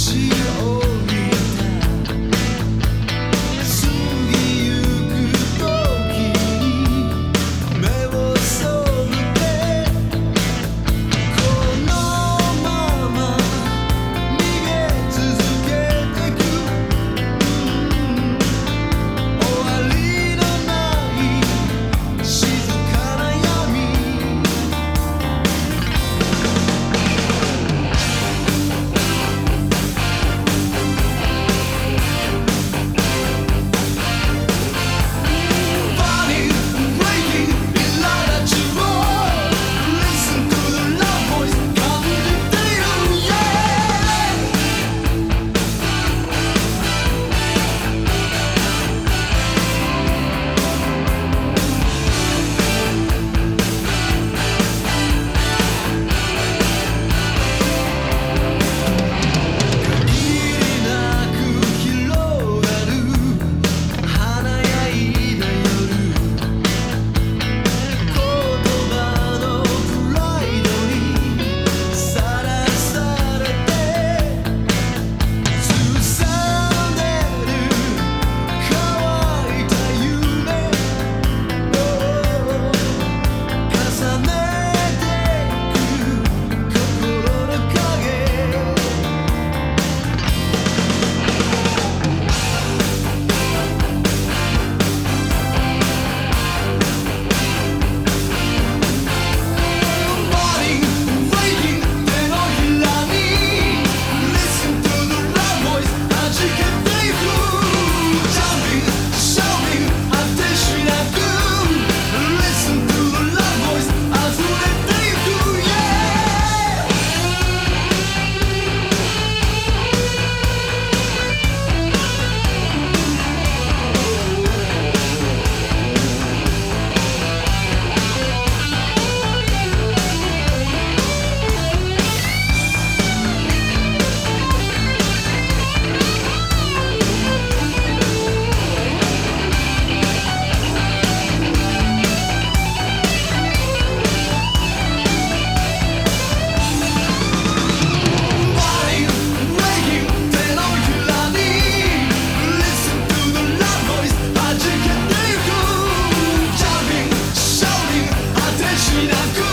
she しなく